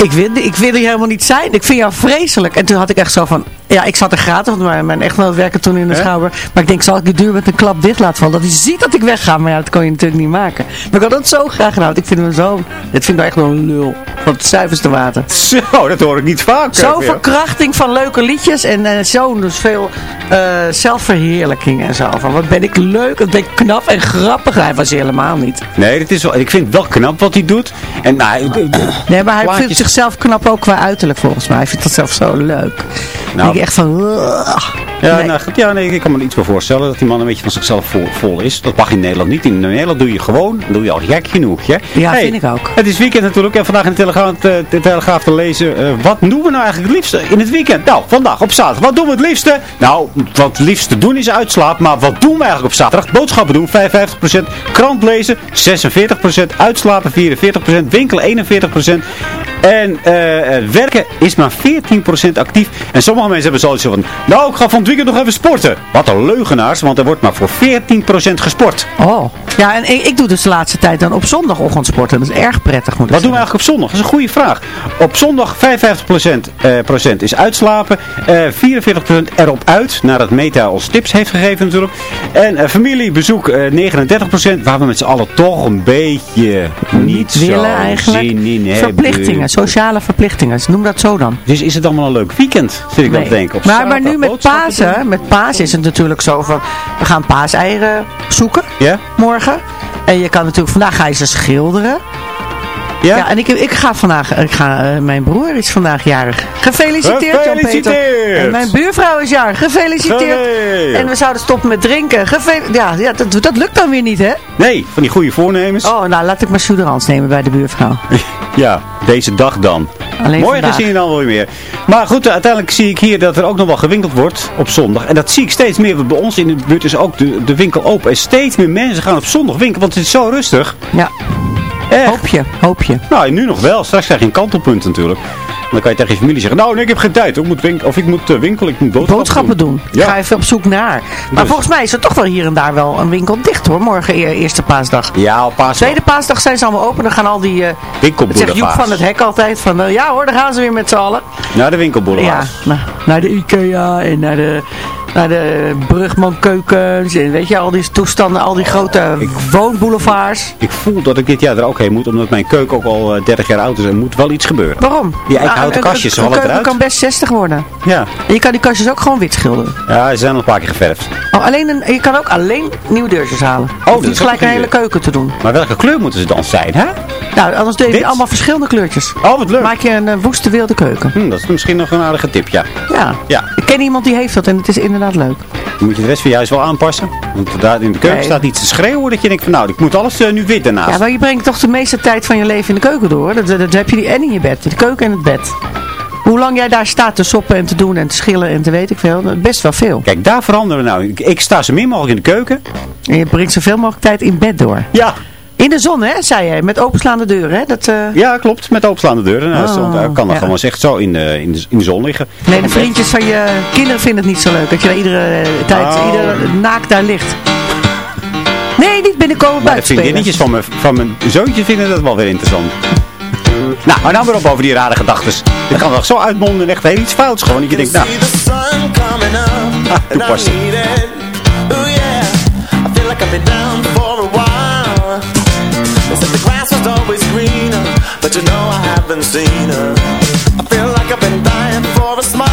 ik wil, ik wil hier helemaal niet zijn. Ik vind jou vreselijk. En toen had ik echt zo van, ja, ik zat er gratis. Want mijn, mijn echtgenoot werkte toen in de schouwer. Maar ik denk, zal ik de deur met een klap dicht laten vallen? Dat hij ziet dat ik wegga. Maar ja, dat kon je natuurlijk niet maken. Maar ik had dat zo graag gedaan. want Ik vind hem zo, dit vind ik echt wel een lul. Van het zuiverste water. Zo, dat hoor ik niet vaak. Zo'n verkrachting van leuke liedjes en eh, zo dus veel eh, zelfverheerlijking en zo. Van wat ben ik leuk, wat ben ik knap en grappig. Hij was helemaal niet. Nee, dit is wel, ik vind het wel knap wat hij doet. En nou, hij- Nee, maar hij Plaatjes- vindt zichzelf knap ook qua uiterlijk volgens mij. Hij vindt dat zelf zo leuk. Dan denk ik echt van... ja, Nee. nou, goed, ja, nee, ik kan me er iets bij voorstellen dat die man een beetje van zichzelf vol, vol is. Dat mag in Nederland niet. In Nederland doe je gewoon, doe je al gek genoeg. hè. Ja, vind ik ook. Het is weekend natuurlijk en vandaag in de Telegraaf, de, de Telegraaf te lezen. eh, wat doen we nou eigenlijk het liefste in het weekend? Nou, vandaag op zaterdag. Wat doen we het liefste? Nou, wat het liefste doen is uitslapen. Maar wat doen we eigenlijk op zaterdag? Boodschappen doen, 55%. Krant lezen, 46%. Uitslapen, 44%. Winkelen, 41%. En eh, eh, werken is maar 14% actief. En sommige mensen hebben zoiets van... Nou, ik ga van het weekend nog even sporten. Wat een leugenaars, want er wordt maar voor 14% gesport. Oh. Ja, en ik, ik doe dus de laatste tijd dan op zondagochtend sporten. Dat is erg prettig. Moet ik Wat doen we eigenlijk op zondag? Dat is een goede vraag. Op zondag 55% eh, procent is uitslapen. eh 44% erop uit. Nadat Meta als tips heeft gegeven natuurlijk. En eh, familiebezoek eh 39%. Waar we met z'n allen toch een beetje niet, zo willen eigenlijk. zin in hebben. Verplichtingen, sociale verplichtingen. Noem dat zo dan. Dus is het allemaal een leuk weekend? Zit ik dan te denken. Op maar, maar nu met boodschappen Met Pasen is het natuurlijk zo van, we gaan paaseieren zoeken morgen. En je kan natuurlijk, vandaag ga je ze schilderen. Ja? Ja, en ik, ik ga vandaag, ik ga, eh, mijn broer is vandaag jarig. Gefeliciteerd, Jan Peter. Gefeliciteerd! En mijn buurvrouw is jarig. Gefeliciteerd. Gefeliciteerd! En we zouden stoppen met drinken. Gefel ja, ja dat, dat lukt dan weer niet, hè? Nee, van die goede voornemens. Oh, nou, laat ik maar Souderans nemen bij de buurvrouw. Ja, deze dag dan. Alleen Morgen vandaag. zie je dan wel weer meer. Maar goed, uiteindelijk zie ik hier dat er ook nog wel gewinkeld wordt op zondag. En dat zie ik steeds meer. Want bij ons in de buurt is ook de, de winkel open. En steeds meer mensen gaan op zondag winkelen. Want het is zo rustig. Ja. Echt. Hoop je, hoop je. Nou, nu nog wel. Straks krijg je een kantelpunt natuurlijk. Dan kan je tegen je familie zeggen, nou nee, ik heb geen tijd. Ik moet winken, of ik moet eh, winkelen, ik moet boodschappen, Boodschappen doen. Ja. ga even op zoek naar. Maar Dus. volgens mij is er toch wel hier en daar wel een winkel dicht hoor. Morgen e- eerste paasdag. Ja, op paas. Tweede paasdag zijn ze allemaal open. Dan gaan al die... eh dat zegt Joep van het hek altijd. Van, eh, ja hoor, daar gaan ze weer met z'n allen. Naar de Ja, winkelboulevards. nou, naar de Ikea en naar de, naar de Brugman keukens. En weet je, al die toestanden, al die grote woonboulevards. Ik voel dat ik dit jaar er ook heen moet. Omdat mijn keuken ook al eh, 30 jaar oud is. En moet wel iets gebeuren. Waarom? Die eikenhouten Nou, een- kastjes, vallen keuken eruit? kan best 60 worden. Ja. En je kan die kastjes ook gewoon wit schilderen. ja, ze zijn al een paar keer geverfd. Oh, alleen een, je kan ook alleen nieuwe deurtjes halen. dat Of is gelijk een hele keuken te doen. Maar welke kleur moeten ze dan zijn, hè? Nou, anders doe je allemaal verschillende kleurtjes. Oh, wat leuk. Maak je een eh, woeste wilde keuken. Hm, dat is misschien nog een aardige tip, ja. Ja. Ja. Ik ken iemand die heeft dat en het is inderdaad leuk. Dan moet je de rest van je huis wel aanpassen. Want daar in de keuken Nee. staat iets te schreeuwen dat je denkt van nou, ik moet alles eh, nu wit daarnaast. Ja, maar je brengt toch de meeste tijd van je leven in de keuken door. Dat, dat, dat heb je die en in je bed. De keuken en het bed. Hoe lang jij daar staat te soppen en te doen en te schillen en te weet ik veel. Best wel veel. Kijk, daar veranderen we nou. Ik, ik sta zo min mogelijk in de keuken. En je brengt zoveel mogelijk tijd in bed door. Ja. In de zon, hè, zei jij. Met openslaande deuren, hè. Dat, eh, Ja, klopt. Met openslaande deuren. Nou, Oh, stond- daar kan dat ja. gewoon eens echt zo in de, in, de, in de zon liggen. Nee, de vriendjes van je kinderen vinden het niet zo leuk. Dat je daar iedere eh, tijd, Oh. iedere naakt daar ligt. Nee, niet binnenkomen Maar de buiten spelen. vriendinnetjes van mijn, van mijn zoontje vinden dat wel weer interessant. Nou, hou nou weer op over die rare gedachten. Dat kan toch zo uitmonden en echt heel iets fouts gewoon. Dat je denkt, nou, Ah, I toepasselijk. Always greener, but you know I haven't seen her. I feel like I've been dying for a smile.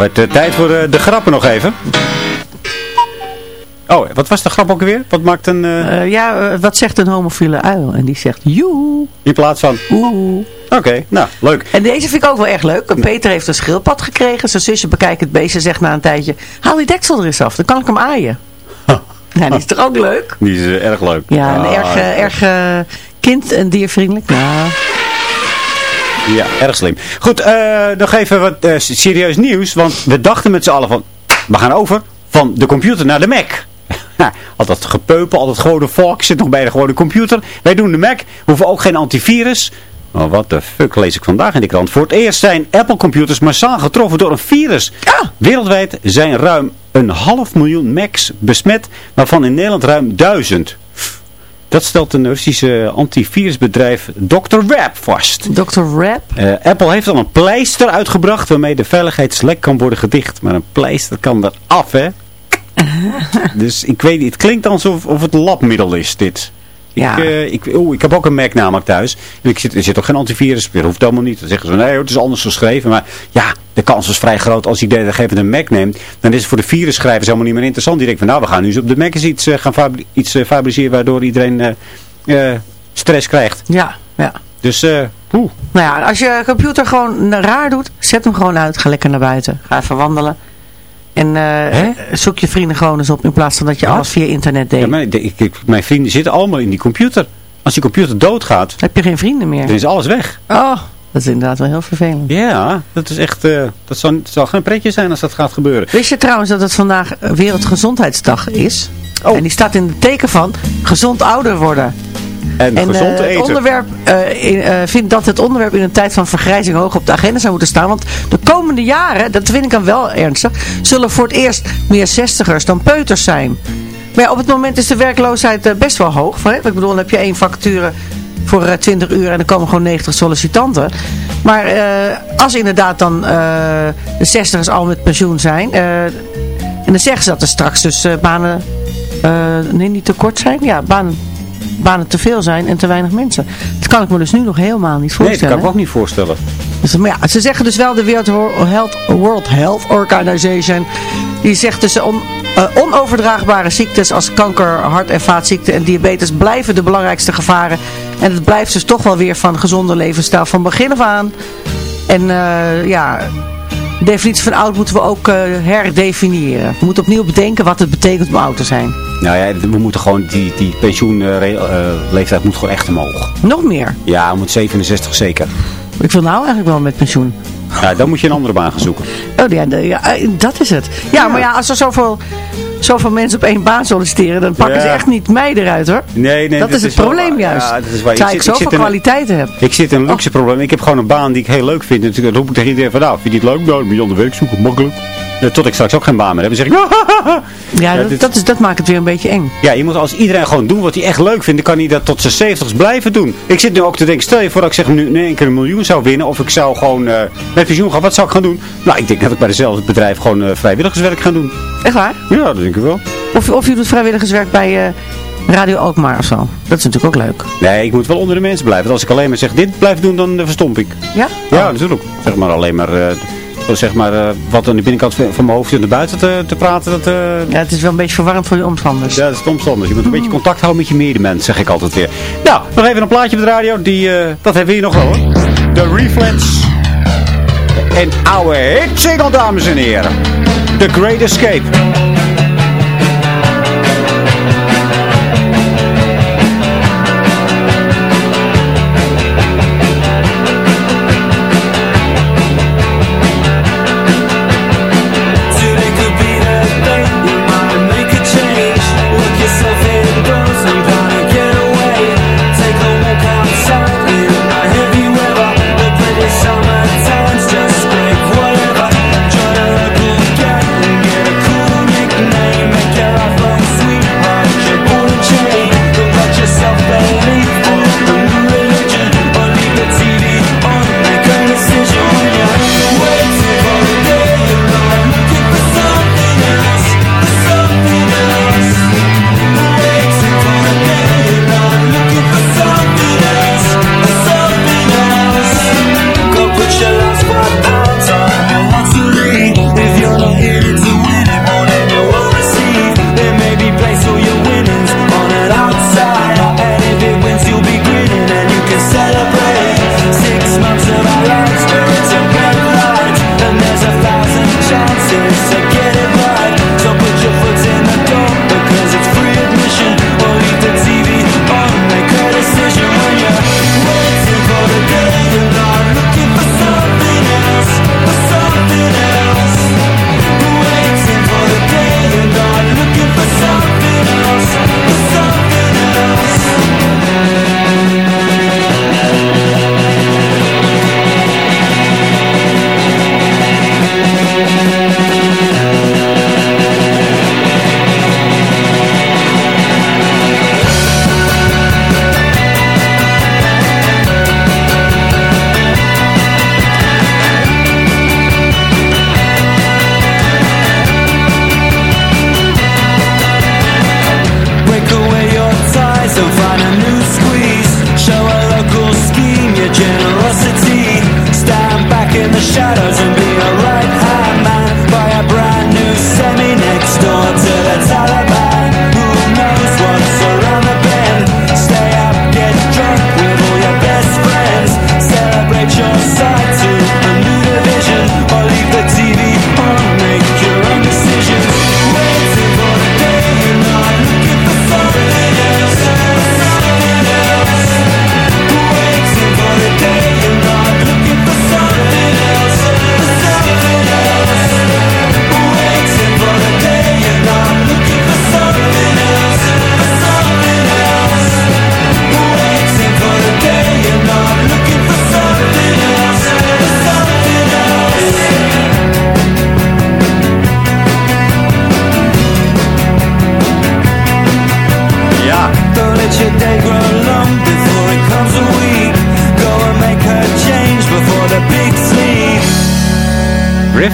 Wordt uh, tijd voor eh, de grappen nog even. Oh, wat was de grap ook weer? Wat maakt een... eh, Eh, ja, eh, wat zegt een homofiele uil? En die zegt joe. in plaats van... Oeh. Oké, nou, leuk. En deze vind ik ook wel erg leuk. Peter heeft een schildpad gekregen. Zijn zusje bekijkt het beest en zegt na een tijdje... Haal die deksel er eens af, dan kan ik hem aaien. Ja, die is toch ook leuk? Die is eh, erg leuk. Ja, en Ah, erg, eh, erg eh, kind- en diervriendelijk. Nou, Ja, erg slim. Goed, eh, nog even wat eh, serieus nieuws. Want we dachten met z'n allen van... We gaan over van de computer naar de Mac. Nou, altijd gepeupel, altijd gewone volk zit nog bij de gewone computer. Wij doen de Mac, hoeven ook geen antivirus. Oh, wat de fuck lees ik vandaag in de krant. Voor het eerst zijn Apple-computers massaal getroffen door een virus. Wereldwijd zijn ruim een half miljoen Macs besmet, waarvan in Nederland ruim duizend. Dat stelt een Russische antivirusbedrijf Dr. Web vast. Dr. Web? Eh, Apple heeft al een pleister uitgebracht waarmee de veiligheidslek kan worden gedicht. Maar een pleister kan er af, hè? dus ik weet niet, het klinkt alsof of het labmiddel is, dit. Ja. Ik, eh, ik, oeh, ik heb ook een Mac namelijk thuis. En ik zit, er zit ook geen antivirus, dat hoeft helemaal niet. Dan zeggen ze, nee het is anders geschreven. Maar ja, de kans is vrij groot als ik deze een Mac neem. Dan is het voor de virusschrijvers helemaal niet meer interessant. Die denken van, nou we gaan nu eens op de Mac eens iets, eh, gaan fabri- iets eh, fabriceren waardoor iedereen stress krijgt. Ja, ja. Dus, oeh. Nou ja, als je computer gewoon raar doet, zet hem gewoon uit. Ga lekker naar buiten. Ga even wandelen. En eh, zoek je vrienden gewoon eens op in plaats van dat je Wat? alles via internet deed. Ja, maar ik, ik- mijn vrienden zitten allemaal in die computer. Als die computer doodgaat, heb je geen vrienden meer. dan is alles weg. Oh, dat is inderdaad wel heel vervelend. Ja, dat is echt, eh, dat zal, zal geen pretje zijn als dat gaat gebeuren. Wist je trouwens dat het vandaag Wereldgezondheidsdag is? Oh. En die staat in het teken van gezond ouder worden. En, En gezond eh, eten. het onderwerp eh, in, eh, vindt dat het onderwerp in een tijd van vergrijzing hoog op de agenda zou moeten staan. Want de komende jaren, dat vind ik dan wel ernstig, zullen voor het eerst meer zestigers dan peuters zijn. Maar ja, op het moment is de werkloosheid best wel hoog. Hè? Ik bedoel, dan heb je één vacature voor eh, 20 uur en er komen gewoon 90 sollicitanten. Maar als inderdaad dan de 60ers al met pensioen zijn... en dan zeggen ze dat er straks dus banen nee, niet te kort zijn. Ja, banen, banen te veel zijn en te weinig mensen. Dat kan ik me dus nu nog helemaal niet Nee, dat voorstellen. kan ik me ook niet voorstellen. Dus, maar ja, ze zeggen dus wel de World Health, World Health Organization. Die zegt dus on, eh, onoverdraagbare ziektes als kanker, hart- en vaatziekten en diabetes blijven de belangrijkste gevaren. En het blijft dus toch wel weer van gezonde levensstijl van begin af aan. En eh, ja, de definitie van oud moeten we ook eh, herdefiniëren. We moeten opnieuw bedenken wat het betekent om oud te zijn. Nou ja, we moeten gewoon, die, die pensioenleeftijd moet gewoon echt omhoog. Nog meer. Ja, we moeten 67 zeker. Ik wil nou eigenlijk wel met pensioen. Ja, dan moet je een andere baan gaan zoeken. Oh ja, ja eh, dat is het. Ja, maar ja, als er zoveel, zoveel mensen op één baan solliciteren, dan pakken Ja. ze echt niet mij eruit hoor. Nee, nee, dat, is het probleem waar. juist. Ja, dat is waar. Terwijl ik, zit- zoveel in een- kwaliteiten heb. Ik zit in een luxe probleem. Ik heb gewoon een baan die ik heel leuk vind. En dan roep ik tegen iedereen van, nou, vind je het leuk? Nou, dan moet je zoeken, makkelijk. Tot ik straks ook geen baan meer heb. Dan zeg ik, Ja, dat, dit- dat, is, dat maakt het weer een beetje eng. Ja, je moet als iedereen gewoon doen wat hij echt leuk vindt, dan kan hij dat tot zijn 70 blijven doen. Ik zit nu ook te denken, stel je voor dat ik zeg nu in één keer een miljoen zou winnen, of ik zou gewoon eh, met pensioen gaan, wat zou ik gaan doen? Nou, ik denk dat ik bij dezelfde bedrijf gewoon eh, vrijwilligerswerk ga doen. Echt waar? Ja, dat denk ik wel. Of, of je doet vrijwilligerswerk bij eh, Radio Alkmaar of zo. Dat is natuurlijk ook leuk. Nee, ik moet wel onder de mensen blijven. Want als ik alleen maar zeg dit blijf doen, dan verstomp ik. Ja? Ja, natuurlijk. Zeg maar alleen maar, zeg maar eh, wat aan de binnenkant van mijn hoofd en naar buiten te, te praten. Dat, eh, Ja, het is wel een beetje verwarrend voor je omstanders. Ja, dat is de omstanders. Je moet een beetje contact houden met je medemens, zeg ik altijd weer. Nou, nog even een plaatje op de radio. Die, eh, dat hebben we hier nog wel hoor. De Reflex. En oude hit single, dames en heren. The Great Escape.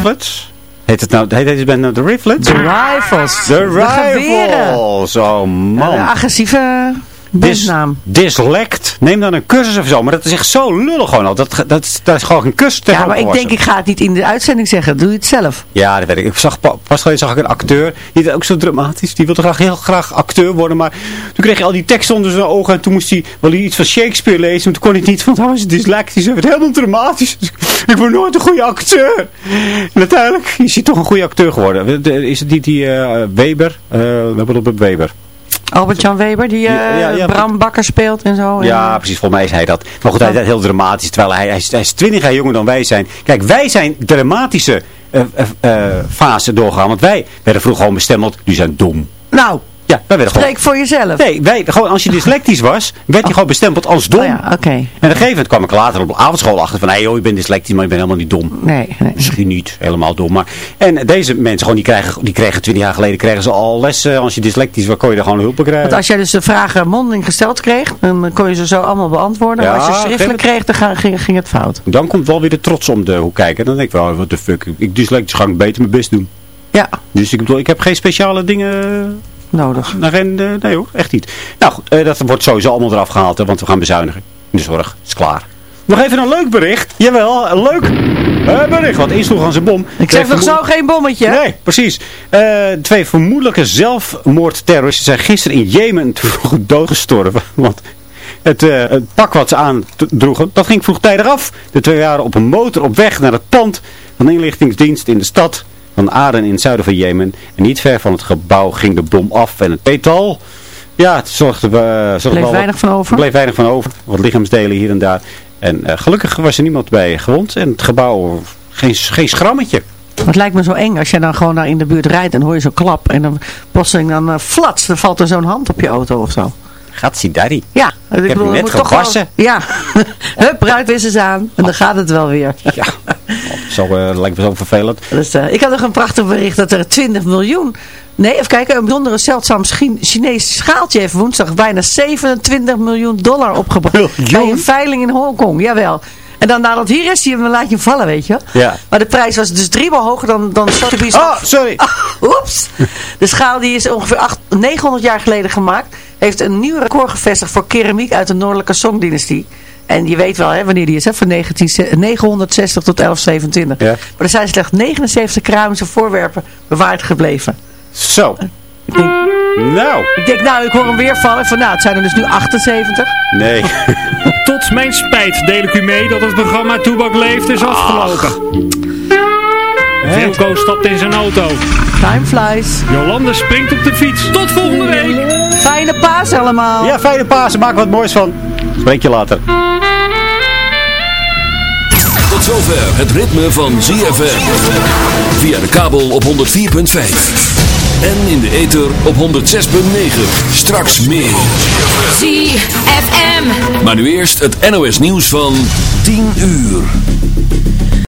Riflets. Heet het nou, heet deze band nou de Riflets? De Rifles. De geweren. Rifles. Oh man. Agressieve bandnaam. Dyslect. Neem dan een cursus of zo. Maar dat is echt zo lullig gewoon al. Dat, dat, is- dat is gewoon een cursus Ja, maar ik denk, ik ga het niet in de uitzending zeggen. Doe je het zelf. Ja, dat weet ik. Ik zag, pa- pas geleden zag ik een acteur. Die is ook zo dramatisch. Die wilde graag heel graag acteur worden. Maar toen kreeg hij al die teksten onder zijn ogen. En toen moest hij wel iets van Shakespeare lezen. Maar toen kon hij het niet. Want hij was dyslectisch. Hij werd helemaal dramatisch. Dus ik word nooit een goede acteur. En uiteindelijk is hij toch een goede acteur geworden. Is het niet die eh, Weber? We hebben het op Weber. Albert-Jan Weber, die eh, Ja, ja, ja. Bram Bakker speelt en zo. Ja, En, precies. Volgens mij is hij dat. Maar goed, hij is heel dramatisch. Terwijl hij, hij, is, hij is 20 jaar jonger dan wij zijn. Kijk, wij zijn dramatische eh, eh, eh, fase doorgaan. Want wij werden vroeger gewoon bestempeld. Die zijn dom. Nou, Ja, wij werden gewoon... spreek voor jezelf. Nee, wij, gewoon, als je dyslectisch was, werd je gewoon bestempeld als dom. Oh ja, oké. En op een gegeven moment kwam ik later op de avondschool achter van, hé joh, je bent dyslectisch, maar je bent helemaal niet dom. Nee, nee. Misschien niet helemaal dom, maar... En deze mensen, gewoon, die, krijgen, die kregen 20 jaar geleden, kregen ze al les, eh, als je dyslectisch was, kon je er gewoon hulp bij krijgen. Want als jij dus de vragen mondeling gesteld kreeg, dan kon je ze zo allemaal beantwoorden. Ja, maar als je schriftelijk kreeg, dan ging het fout. Dan komt wel weer de trots om de hoek kijken. Dan denk ik wel, wat de fuck, ik dyslectisch ga ik beter mijn best doen. Ja, Dus ik bedoel, ik heb geen speciale dingen... nodig. naar nee hoor, echt niet. Nou goed, eh, dat wordt sowieso allemaal eraf gehaald, hè, want we gaan bezuinigen. In de zorg, is klaar. Nog even een leuk bericht. Jawel, een leuk eh, bericht. Wat insloeg aan zijn bom. Ik zeg nog zo geen bommetje. Nee, precies. Eh, twee vermoedelijke zelfmoordterroristen zijn gisteren in Jemen vroeg doodgestorven. Want het, het pak wat ze aandroegen, dat ging vroegtijdig af. De twee waren op een motor op weg naar het pand van de inlichtingsdienst in de stad van Aden in het zuiden van Jemen. En niet ver van het gebouw ging de bom af en het petal... Ja, het zorgde, we zorgde Bleef wel weinig wat- van over. Er bleef weinig van over. Wat lichaamsdelen hier en daar. En eh, gelukkig was er niemand bij gewond. En het gebouw, geen, geen schrammetje. Het lijkt me zo eng als jij dan gewoon daar in de buurt rijdt en hoor je zo'n klap. En dan plotseling dan uh, flats, dan valt er zo'n hand op je auto of zo. Gatsidari. Ja, ik, heb hem het net gewassen. Ja, hup, ruitwissers aan en dan gaat het wel weer. Ja, zo eh, lijkt me zo vervelend. Dus, eh, ik had nog een prachtig bericht dat er 20 miljoen... Nee, even kijken. Een bijzondere zeldzaam Chi- Chinees schaaltje heeft woensdag bijna 27 miljoen dollar opgebracht. Bij een veiling in Hongkong, jawel. En dan nadat hier is, hem laat je hem vallen, weet je. Ja. Maar de prijs was dus driemaal hoger dan, dan Sotheby's. Oh, sorry. Oeps. De schaal die is ongeveer acht- 900 jaar geleden gemaakt. Heeft een nieuw record gevestigd voor keramiek uit de Noordelijke Song-dynastie. En je weet wel hè, wanneer die is, hè, van 19, 960 tot 1127. Ja. Maar er zijn slechts 79 keramische voorwerpen bewaard gebleven. Zo. Ik denk, Nou. ik denk, nou, ik hoor hem weer vallen. Van, nou, het zijn er dus nu 78. Nee. Tot mijn spijt deel ik u mee dat het programma Toebak Leeft is afgelopen. Wilco stapt in zijn auto. Time flies. Jolande springt op de fiets. Tot volgende week. Fijne paas allemaal. Ja, fijne Pasen. Maak wat moois van. Spreek je later. Tot zover het ritme van ZFM. Via de kabel op 104.5. En in de ether op 106.9. Straks meer. ZFM. Maar nu eerst het NOS nieuws van 10 uur.